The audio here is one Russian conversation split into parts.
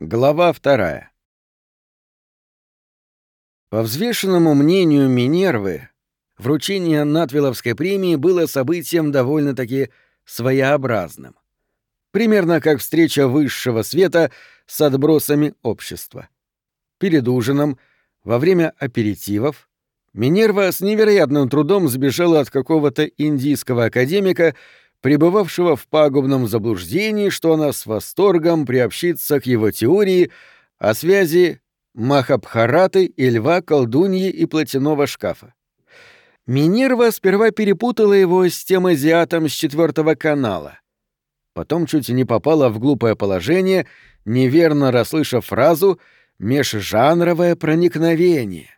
Глава вторая. По взвешенному мнению Минервы, вручение Натвиловской премии было событием довольно-таки своеобразным. Примерно как встреча высшего света с отбросами общества. Перед ужином, во время аперитивов, Минерва с невероятным трудом сбежала от какого-то индийского академика, пребывавшего в пагубном заблуждении, что она с восторгом приобщится к его теории о связи Махабхараты и льва, колдуньи и платяного шкафа. Минерва сперва перепутала его с тем азиатом с четвертого канала. Потом чуть не попала в глупое положение, неверно расслышав фразу «межжанровое проникновение».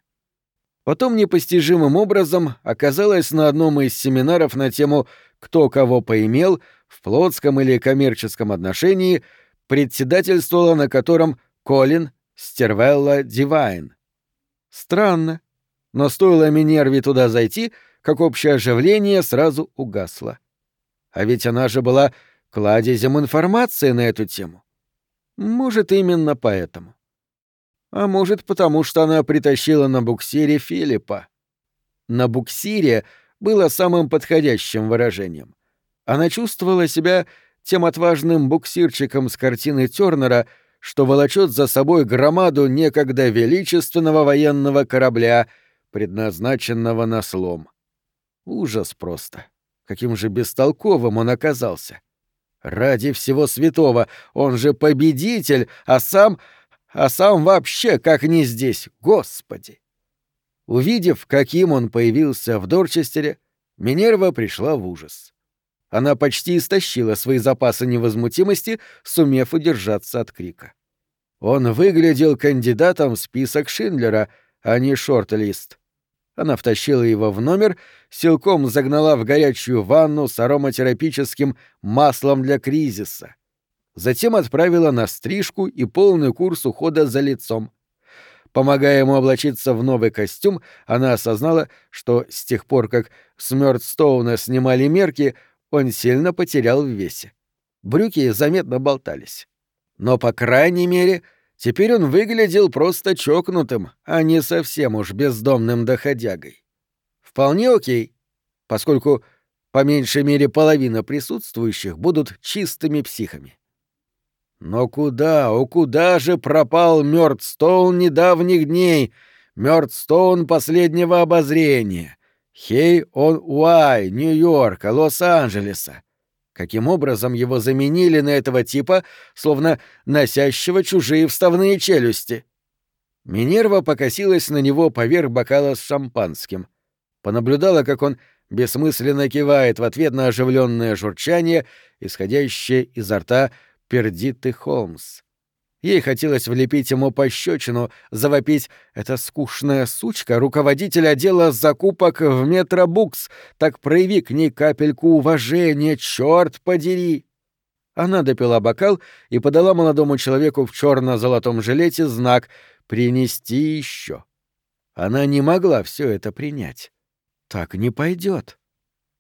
Потом непостижимым образом оказалась на одном из семинаров на тему «Кто кого поимел» в плотском или коммерческом отношении, председательствовала на котором Колин Стервелла Дивайн. Странно, но стоило Минерве туда зайти, как общее оживление сразу угасло. А ведь она же была кладезем информации на эту тему. Может, именно поэтому. А может, потому что она притащила на буксире Филиппа. На буксире было самым подходящим выражением. Она чувствовала себя тем отважным буксирчиком с картины Тёрнера, что волочет за собой громаду некогда величественного военного корабля, предназначенного на слом. Ужас просто. Каким же бестолковым он оказался. Ради всего святого, он же победитель, а сам а сам вообще как не здесь, господи! Увидев, каким он появился в Дорчестере, Минерва пришла в ужас. Она почти истощила свои запасы невозмутимости, сумев удержаться от крика. Он выглядел кандидатом в список Шиндлера, а не шорт-лист. Она втащила его в номер, силком загнала в горячую ванну с ароматерапическим маслом для кризиса — Затем отправила на стрижку и полный курс ухода за лицом. Помогая ему облачиться в новый костюм, она осознала, что с тех пор, как с Мёрдстоуна снимали мерки, он сильно потерял в весе. Брюки заметно болтались. Но, по крайней мере, теперь он выглядел просто чокнутым, а не совсем уж бездомным доходягой. Вполне окей, поскольку по меньшей мере половина присутствующих будут чистыми психами. Но куда, о куда же пропал Мёрдстоун недавних дней, Мёрдстоун последнего обозрения, Хей он Уай, Нью-Йорка, Лос-Анджелеса? Каким образом его заменили на этого типа, словно носящего чужие вставные челюсти? Минерва покосилась на него поверх бокала с шампанским. Понаблюдала, как он бессмысленно кивает в ответ на оживленное журчание, исходящее изо рта Пердиты Холмс. Ей хотелось влепить ему пощечину, завопить «Это скучная сучка, руководитель отдела закупок в Метробукс, так прояви к ней капельку уважения, черт подери!» Она допила бокал и подала молодому человеку в черно-золотом жилете знак «Принести еще». Она не могла все это принять. Так не пойдет.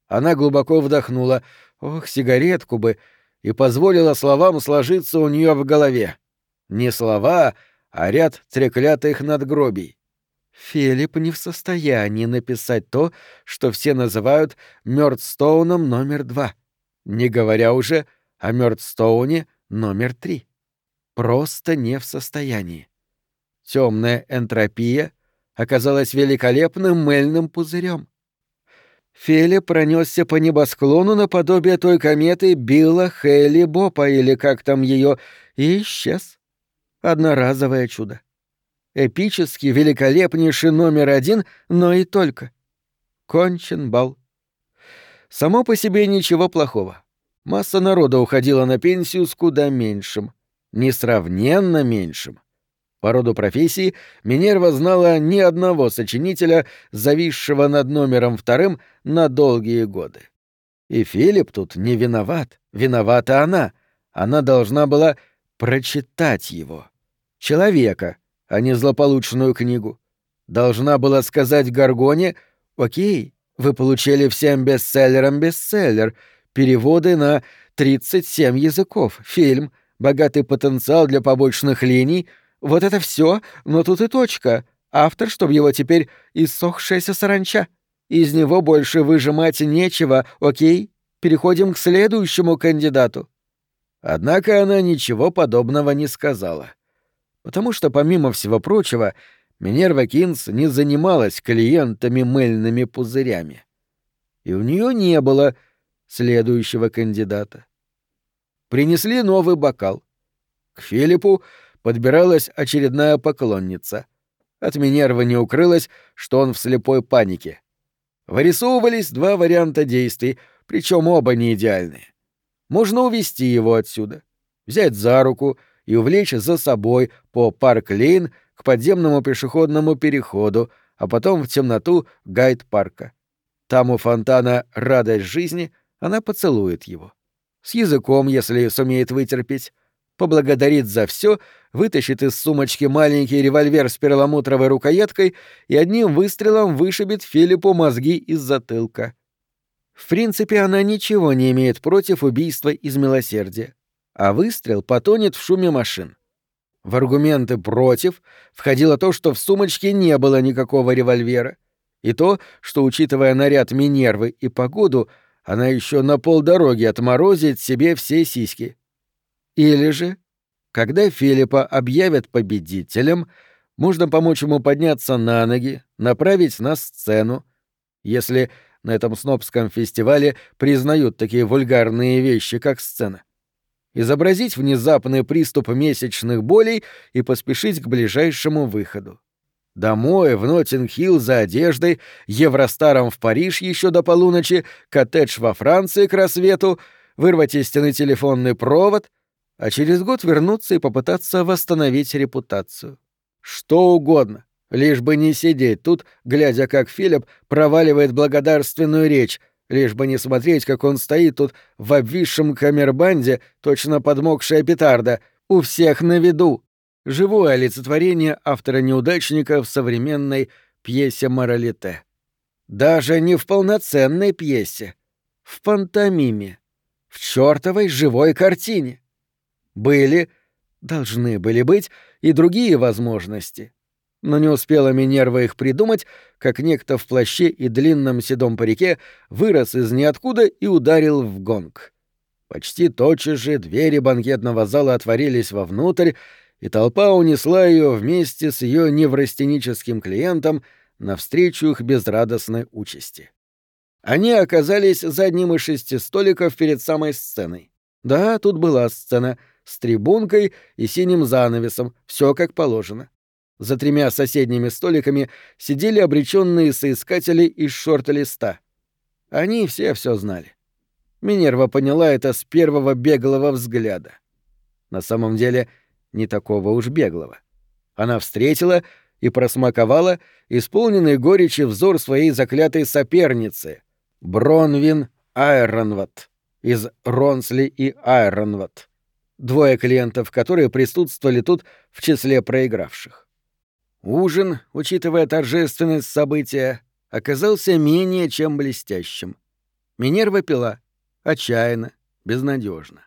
Она глубоко вдохнула. Ох, сигаретку бы, и позволила словам сложиться у нее в голове. Не слова, а ряд треклятых надгробий. Филипп не в состоянии написать то, что все называют Мёрдстоуном номер два, не говоря уже о Мёрдстоуне номер три. Просто не в состоянии. Темная энтропия оказалась великолепным мыльным пузырем. Феля пронесся по небосклону наподобие той кометы Билла Хейли Бопа или как там ее, и исчез. Одноразовое чудо. Эпический, великолепнейший номер один, но и только. Кончен бал. Само по себе ничего плохого. Масса народа уходила на пенсию с куда меньшим. Несравненно меньшим. По роду профессии Минерва знала ни одного сочинителя, зависшего над номером вторым на долгие годы. И Филипп тут не виноват, виновата она. Она должна была прочитать его. Человека, а не злополучную книгу. Должна была сказать Гаргоне «Окей, вы получили всем бестселлерам бестселлер, переводы на 37 языков, фильм, богатый потенциал для побочных линий. Вот это все, но тут и точка. Автор, чтобы его теперь иссохшаяся саранча. Из него больше выжимать нечего, окей? Переходим к следующему кандидату. Однако она ничего подобного не сказала. Потому что, помимо всего прочего, Минерва Кинс не занималась клиентами мыльными пузырями. И у нее не было следующего кандидата. Принесли новый бокал. К Филиппу подбиралась очередная поклонница. От Минервы не укрылось, что он в слепой панике. Вырисовывались два варианта действий, причем оба не идеальные. Можно увести его отсюда, взять за руку и увлечь за собой по Парк-Лейн к подземному пешеходному переходу, а потом в темноту гайд-парка. Там у фонтана радость жизни, она поцелует его. С языком, если сумеет вытерпеть, поблагодарит за все, вытащит из сумочки маленький револьвер с перламутровой рукояткой и одним выстрелом вышибет Филиппу мозги из затылка. В принципе, она ничего не имеет против убийства из милосердия, а выстрел потонет в шуме машин. В аргументы «против» входило то, что в сумочке не было никакого револьвера, и то, что, учитывая наряд Минервы и погоду, она еще на полдороги отморозит себе все сиськи. Или же, когда Филиппа объявят победителем, можно помочь ему подняться на ноги, направить на сцену. Если на этом снобском фестивале признают такие вульгарные вещи, как сцена. Изобразить внезапный приступ месячных болей и поспешить к ближайшему выходу. Домой, в Ноттинг-Хилл за одеждой, Евростаром в Париж еще до полуночи, коттедж во Франции к рассвету, вырвать из стены телефонный провод, а через год вернуться и попытаться восстановить репутацию. Что угодно. Лишь бы не сидеть тут, глядя, как Филипп проваливает благодарственную речь, лишь бы не смотреть, как он стоит тут в обвисшем камербанде, точно подмокшая петарда, у всех на виду. Живое олицетворение автора-неудачника в современной пьесе Моралите. Даже не в полноценной пьесе, в пантомиме, в чертовой живой картине. Были, должны были быть и другие возможности но не успела Минерва их придумать, как некто в плаще и длинном седом парике вырос из ниоткуда и ударил в гонг. Почти тотчас же двери банкетного зала отворились вовнутрь, и толпа унесла ее вместе с ее неврастеническим клиентом навстречу их безрадостной участи. Они оказались за одним из шести столиков перед самой сценой. Да, тут была сцена с трибункой и синим занавесом, все как положено. За тремя соседними столиками сидели обреченные соискатели из шорт-листа. Они все все знали. Минерва поняла это с первого беглого взгляда. На самом деле, не такого уж беглого. Она встретила и просмаковала исполненный горечи взор своей заклятой соперницы, Бронвин Айронват, из Ронсли и Айронват, двое клиентов, которые присутствовали тут в числе проигравших. Ужин, учитывая торжественность события, оказался менее чем блестящим. Минерва пила. Отчаянно, безнадежно.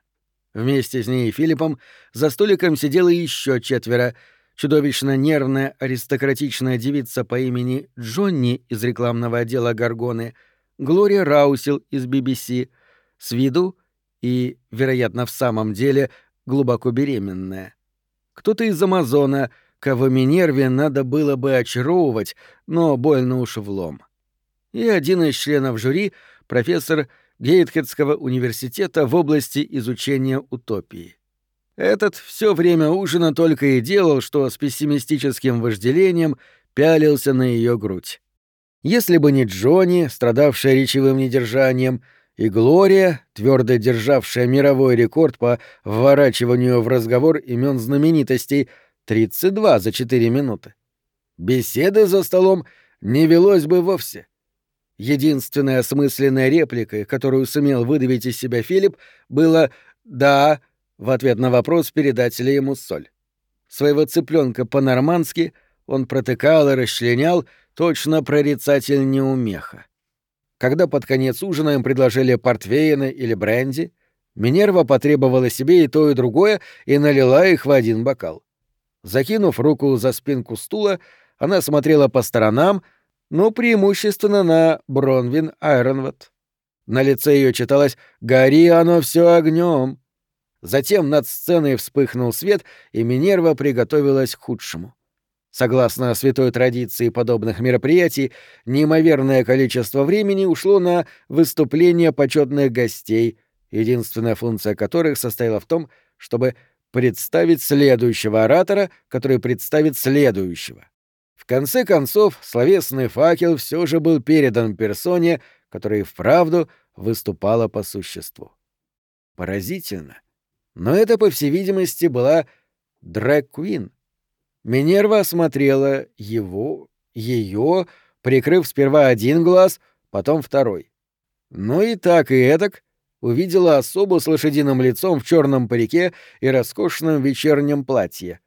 Вместе с ней и Филиппом за столиком сидело еще четверо. Чудовищно нервная аристократичная девица по имени Джонни из рекламного отдела Гаргоны, Глория Раусил из BBC, с виду и, вероятно, в самом деле, глубоко беременная. Кто-то из Амазона — кого Минерве надо было бы очаровывать, но больно уж влом. И один из членов жюри — профессор Гейтхедского университета в области изучения утопии. Этот все время ужина только и делал, что с пессимистическим вожделением пялился на ее грудь. Если бы не Джонни, страдавшая речевым недержанием, и Глория, твердо державшая мировой рекорд по вворачиванию в разговор имен знаменитостей — 32 за 4 минуты. Беседы за столом не велось бы вовсе. Единственная осмысленная реплика, которую сумел выдавить из себя Филипп, было «да» в ответ на вопрос передателя ему соль. Своего цыпленка по-нормански он протыкал и расчленял, точно прорицатель неумеха. Когда под конец ужина им предложили портвейна или бренди, Минерва потребовала себе и то, и другое и налила их в один бокал. Закинув руку за спинку стула, она смотрела по сторонам, но преимущественно на Бронвин Айронвуд. На лице ее читалось «Гори оно все огнем. Затем над сценой вспыхнул свет, и Минерва приготовилась к худшему. Согласно святой традиции подобных мероприятий, неимоверное количество времени ушло на выступления почетных гостей, единственная функция которых состояла в том, чтобы представить следующего оратора, который представит следующего. В конце концов, словесный факел все же был передан персоне, которая вправду выступала по существу. Поразительно. Но это, по всей видимости, была дрэк-квин. Минерва осмотрела его, ее, прикрыв сперва один глаз, потом второй. Ну и так и этак увидела особу с лошадиным лицом в черном парике и роскошном вечернем платье.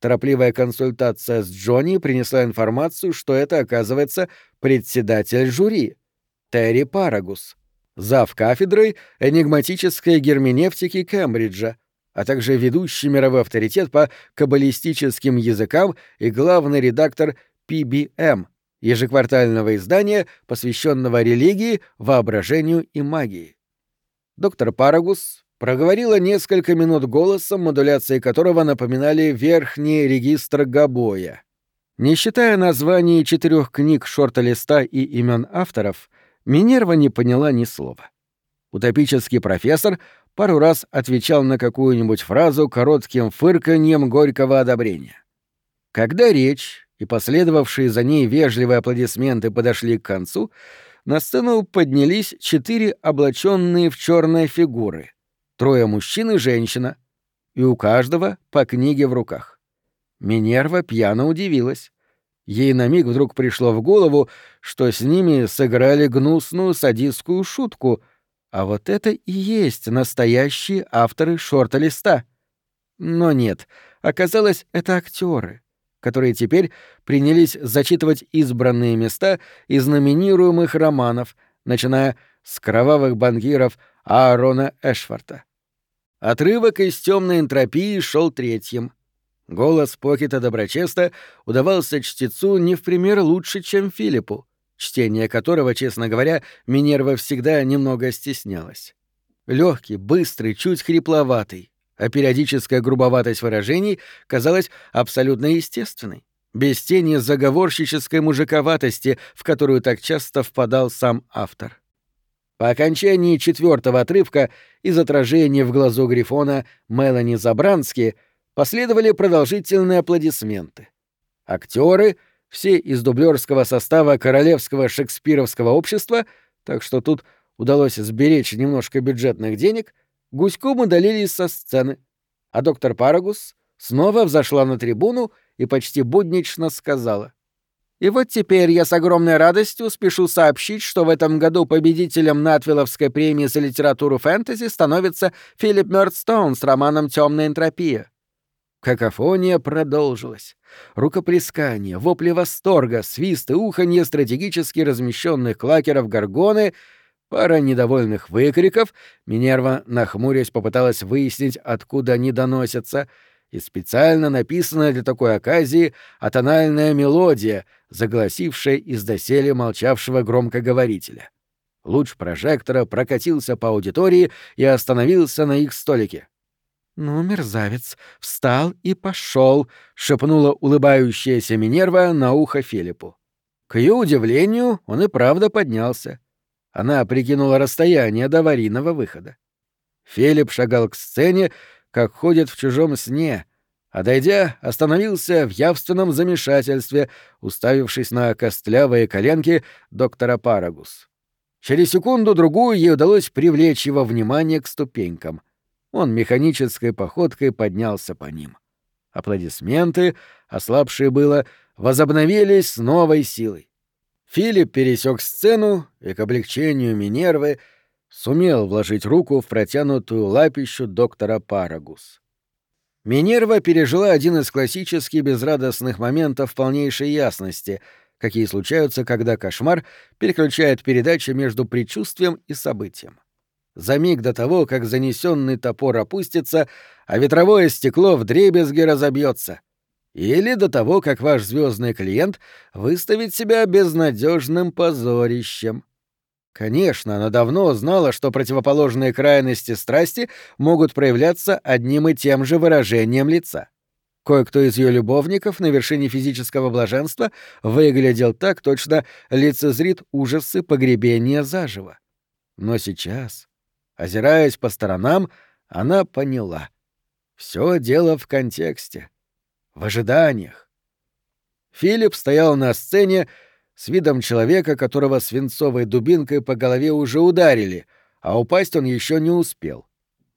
Торопливая консультация с Джонни принесла информацию, что это, оказывается, председатель жюри — Терри Парагус зав кафедрой энигматической герменевтики Кембриджа, а также ведущий мировой авторитет по каббалистическим языкам и главный редактор PBM, ежеквартального издания, посвященного религии, воображению и магии. Доктор Парагус проговорила несколько минут голосом, модуляции которого напоминали верхний регистр Габоя. Не считая названий четырех книг шорта-листа и имен авторов, Минерва не поняла ни слова. Утопический профессор пару раз отвечал на какую-нибудь фразу коротким фырканьем горького одобрения. Когда речь и последовавшие за ней вежливые аплодисменты подошли к концу, на сцену поднялись четыре облаченные в черные фигуры — трое мужчин и женщина, и у каждого по книге в руках. Минерва пьяно удивилась. Ей на миг вдруг пришло в голову, что с ними сыграли гнусную садистскую шутку, а вот это и есть настоящие авторы шорта-листа. Но нет, оказалось, это актеры, которые теперь принялись зачитывать избранные места из номинируемых романов, начиная с кровавых банкиров Аарона Эшфорта. Отрывок из темной энтропии шел третьим — Голос Покета Доброчеста удавался чтецу не в пример лучше, чем Филиппу, чтение которого, честно говоря, Минерва всегда немного стеснялась. Легкий, быстрый, чуть хрипловатый, а периодическая грубоватость выражений казалась абсолютно естественной, без тени заговорщической мужиковатости, в которую так часто впадал сам автор. По окончании четвертого отрывка из отражения в глазу Грифона Мелани Забрански — Последовали продолжительные аплодисменты. Актеры, все из дублерского состава Королевского шекспировского общества, так что тут удалось сберечь немножко бюджетных денег, гуськом удалились со сцены, а доктор Парагус снова взошла на трибуну и почти буднично сказала. «И вот теперь я с огромной радостью спешу сообщить, что в этом году победителем Натвилловской премии за литературу фэнтези становится Филипп Мёрдстоун с романом «Темная энтропия». Какофония продолжилась. Рукоплескание, вопли восторга, свист и уханье стратегически размещенных клакеров горгоны, пара недовольных выкриков, Минерва, нахмурясь, попыталась выяснить, откуда они доносятся, и специально написанная для такой оказии атональная мелодия, загласившая из доселе молчавшего громкоговорителя. Луч прожектора прокатился по аудитории и остановился на их столике. «Ну, мерзавец, встал и пошел», — шепнула улыбающаяся Минерва на ухо Филиппу. К ее удивлению, он и правда поднялся. Она прикинула расстояние до аварийного выхода. Филипп шагал к сцене, как ходит в чужом сне, а дойдя, остановился в явственном замешательстве, уставившись на костлявые коленки доктора Парагус. Через секунду-другую ей удалось привлечь его внимание к ступенькам — он механической походкой поднялся по ним. Аплодисменты, ослабшие было, возобновились с новой силой. Филипп пересек сцену и, к облегчению Минервы, сумел вложить руку в протянутую лапищу доктора Парагус. Минерва пережила один из классических безрадостных моментов полнейшей ясности, какие случаются, когда кошмар переключает передачи между предчувствием и событием. За миг до того, как занесенный топор опустится, а ветровое стекло вдребезги разобьется. Или до того, как ваш звездный клиент выставит себя безнадежным позорищем. Конечно, она давно знала, что противоположные крайности страсти могут проявляться одним и тем же выражением лица. Кое-кто из ее любовников на вершине физического блаженства выглядел так, точно лицезрит ужасы погребения заживо. Но сейчас, озираясь по сторонам, она поняла. Все дело в контексте, в ожиданиях. Филипп стоял на сцене с видом человека, которого свинцовой дубинкой по голове уже ударили, а упасть он еще не успел.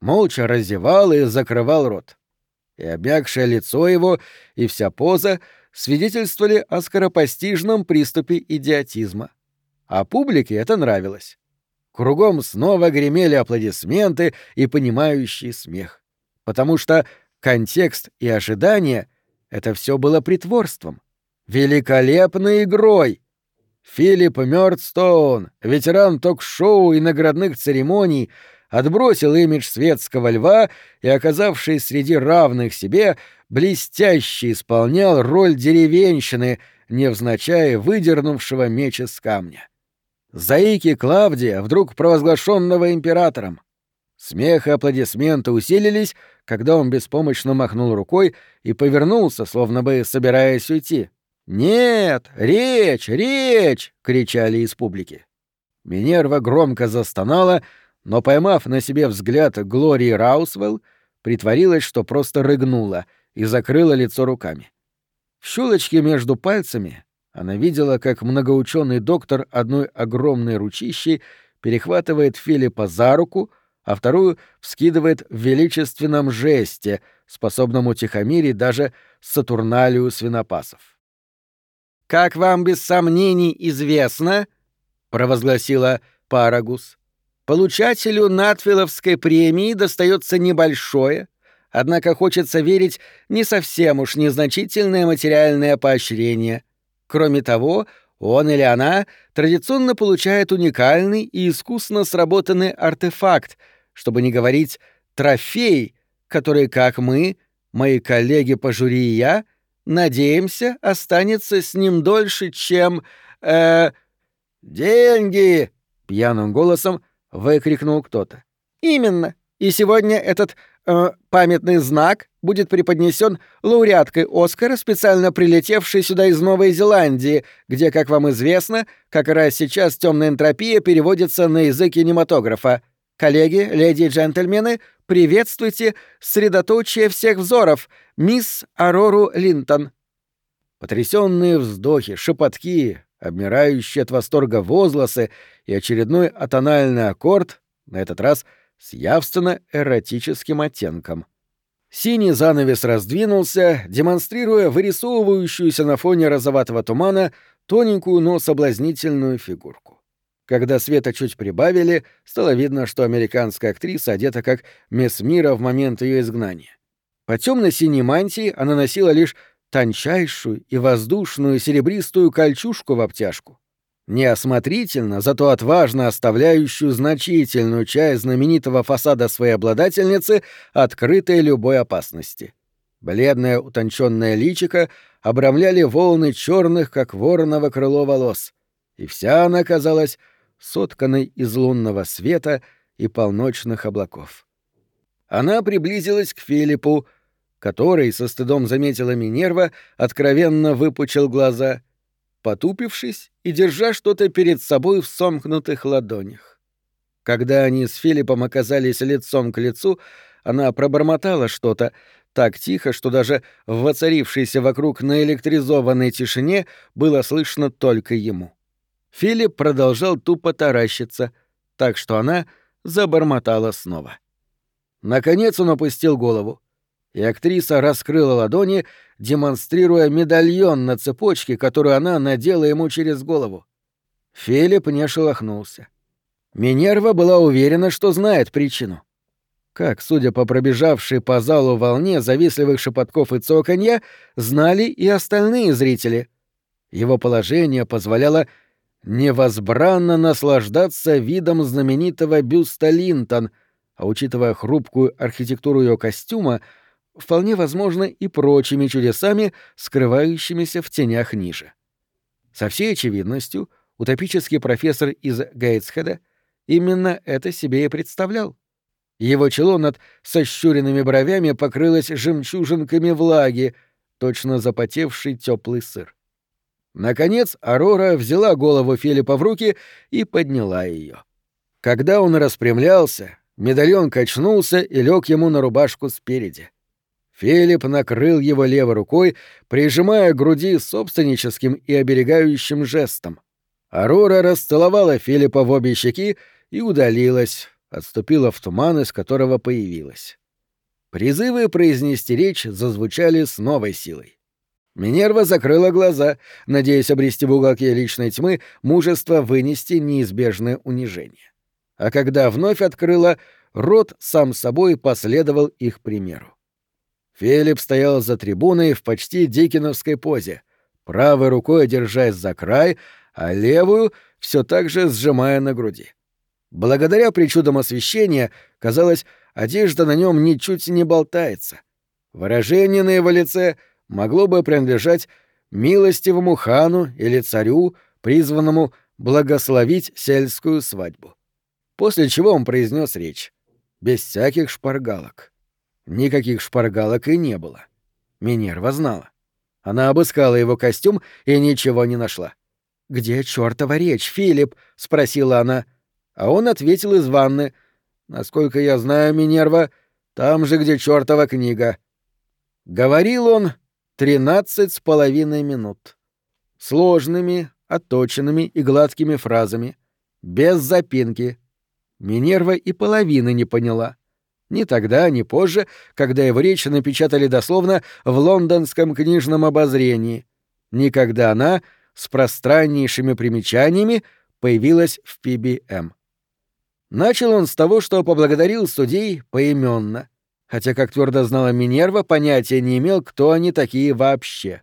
Молча разевал и закрывал рот. И обмякшее лицо его, и вся поза свидетельствовали о скоропостижном приступе идиотизма. А публике это нравилось. Кругом снова гремели аплодисменты и понимающий смех. Потому что контекст и ожидания — это все было притворством. Великолепной игрой! Филипп Мёрдстоун, ветеран ток-шоу и наградных церемоний, отбросил имидж светского льва и, оказавшись среди равных себе, блестяще исполнял роль деревенщины, невзначай выдернувшего меч из камня. Заики Клавдия, вдруг провозглашенного императором. Смех и аплодисменты усилились, когда он беспомощно махнул рукой и повернулся, словно бы собираясь уйти. «Нет! Речь! Речь!» — кричали из публики. Минерва громко застонала, но, поймав на себе взгляд Глории Раусвелл, притворилась, что просто рыгнула и закрыла лицо руками. В щелочке между пальцами она видела, как многоученый доктор одной огромной ручищей перехватывает Филиппа за руку, а вторую вскидывает в величественном жесте, способном утихомирить даже Сатурналию свинопасов. Как вам без сомнений известно, провозгласила Парагус, получателю Натфиловской премии достается небольшое, однако хочется верить не совсем уж незначительное материальное поощрение. Кроме того, он или она традиционно получает уникальный и искусно сработанный артефакт, чтобы не говорить трофей, который, как мы, мои коллеги по жюри и я, — надеемся, останется с ним дольше, чем... э «Деньги!» — пьяным голосом выкрикнул кто-то. «Именно. И сегодня этот э, памятный знак будет преподнесен лауреаткой Оскара, специально прилетевшей сюда из Новой Зеландии, где, как вам известно, как раз сейчас темная энтропия переводится на язык кинематографа. Коллеги, леди и джентльмены, приветствуйте средоточие всех взоров, мисс Арору Линтон. Потрясенные вздохи, шепотки, обмирающие от восторга возгласы и очередной атональный аккорд, на этот раз с явственно эротическим оттенком. Синий занавес раздвинулся, демонстрируя вырисовывающуюся на фоне розоватого тумана тоненькую, но соблазнительную фигурку. Когда света чуть прибавили, стало видно, что американская актриса одета как мисс Мира в момент ее изгнания. По темно-синей мантии она носила лишь тончайшую и воздушную серебристую кольчужку в обтяжку. Неосмотрительно, зато отважно оставляющую значительную часть знаменитого фасада своей обладательницы, открытой любой опасности. Бледное утонченное личико обрамляли волны черных, как вороново крыло волос, и вся она казалась сотканной из лунного света и полночных облаков. Она приблизилась к Филиппу, который, со стыдом заметила Минерва, откровенно выпучил глаза, потупившись и держа что-то перед собой в сомкнутых ладонях. Когда они с Филиппом оказались лицом к лицу, она пробормотала что-то так тихо, что даже в воцарившейся вокруг наэлектризованной тишине было слышно только ему. Филипп продолжал тупо таращиться, так что она забормотала снова. Наконец он опустил голову, и актриса раскрыла ладони, демонстрируя медальон на цепочке, которую она надела ему через голову. Филипп не шелохнулся. Минерва была уверена, что знает причину. Как, судя по пробежавшей по залу волне завистливых шепотков и цоканья, знали и остальные зрители. Его положение позволяло невозбранно наслаждаться видом знаменитого бюста Линтон, а учитывая хрупкую архитектуру ее костюма, вполне возможно и прочими чудесами, скрывающимися в тенях ниже. Со всей очевидностью, утопический профессор из Гейтсхеда именно это себе и представлял. Его чело над сощуренными бровями покрылось жемчужинками влаги, точно запотевший теплый сыр. Наконец Арора взяла голову Филиппа в руки и подняла ее. Когда он распрямлялся, медальон качнулся и лег ему на рубашку спереди. Филипп накрыл его левой рукой, прижимая к груди собственническим и оберегающим жестом. Арора расцеловала Филиппа в обе щеки и удалилась, отступила в туман, из которого появилась. Призывы произнести речь зазвучали с новой силой. Минерва закрыла глаза, надеясь обрести в уголке личной тьмы мужество вынести неизбежное унижение. А когда вновь открыла, рот сам собой последовал их примеру. Филипп стоял за трибуной в почти дикиновской позе, правой рукой держась за край, а левую все так же сжимая на груди. Благодаря причудам освещения, казалось, одежда на нем ничуть не болтается. Выражение на его лице могло бы принадлежать милостивому хану или царю, призванному благословить сельскую свадьбу. После чего он произнес речь, без всяких шпаргалок. Никаких шпаргалок и не было. Минерва знала. Она обыскала его костюм и ничего не нашла. «Где чёртова речь, Филипп?» — спросила она. А он ответил из ванны. «Насколько я знаю, Минерва, там же, где чёртова книга». Говорил он тринадцать с половиной минут. Сложными, отточенными и гладкими фразами. Без запинки. Минерва и половины не поняла. Ни тогда, ни позже, когда его речь напечатали дословно в лондонском книжном обозрении. Никогда она с пространнейшими примечаниями появилась в PBM. Начал он с того, что поблагодарил судей поименно, хотя, как твердо знала Минерва, понятия не имел, кто они такие вообще.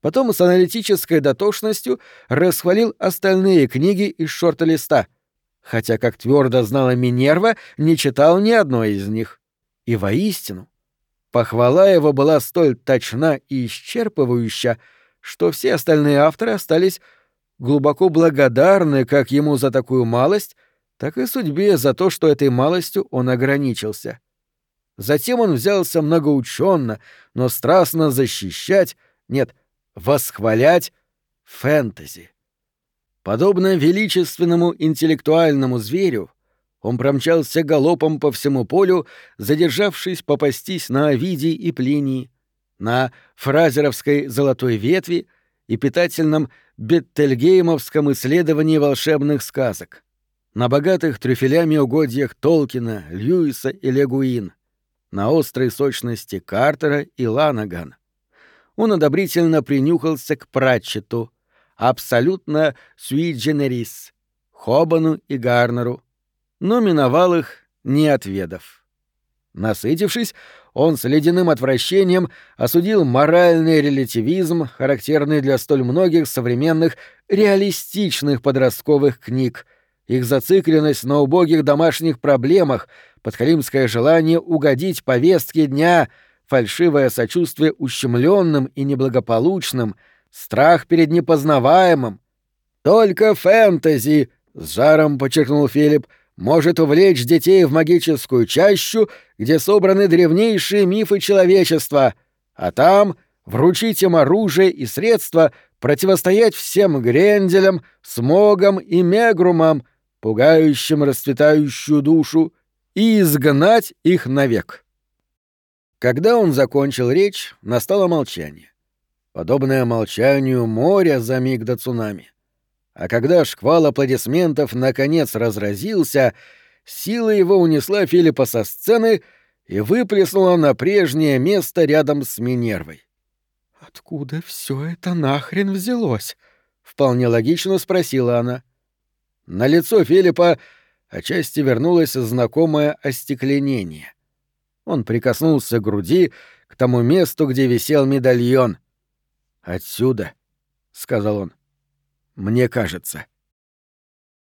Потом с аналитической дотошностью расхвалил остальные книги из шорта-листа — хотя, как твердо знала Минерва, не читал ни одной из них. И воистину, похвала его была столь точна и исчерпывающа, что все остальные авторы остались глубоко благодарны как ему за такую малость, так и судьбе за то, что этой малостью он ограничился. Затем он взялся многоученно, но страстно защищать, нет, восхвалять фэнтези. Подобно величественному интеллектуальному зверю, он промчался галопом по всему полю, задержавшись попастись на Овидии и Плинии, на фразеровской «Золотой ветви» и питательном беттельгеймовском исследовании волшебных сказок, на богатых трюфелями угодьях Толкина, Льюиса и Легуин, на острой сочности Картера и Ланаган. Он одобрительно принюхался к Пратчету — абсолютно sui generis, Хобану и Гарнеру, но миновал их, не отведав. Насытившись, он с ледяным отвращением осудил моральный релятивизм, характерный для столь многих современных реалистичных подростковых книг, их зацикленность на убогих домашних проблемах, подхалимское желание угодить повестке дня, фальшивое сочувствие ущемленным и неблагополучным — страх перед непознаваемым. Только фэнтези, с жаром подчеркнул Филипп, может увлечь детей в магическую чащу, где собраны древнейшие мифы человечества, а там вручить им оружие и средства противостоять всем гренделям, смогам и мегрумам, пугающим расцветающую душу, и изгнать их навек. Когда он закончил речь, настало молчание подобное молчанию моря за миг до цунами. А когда шквал аплодисментов наконец разразился, сила его унесла Филиппа со сцены и выплеснула на прежнее место рядом с Минервой. «Откуда все это нахрен взялось?» — вполне логично спросила она. На лицо Филиппа отчасти вернулось знакомое остекленение. Он прикоснулся к груди, к тому месту, где висел медальон — «Отсюда», — сказал он. «Мне кажется».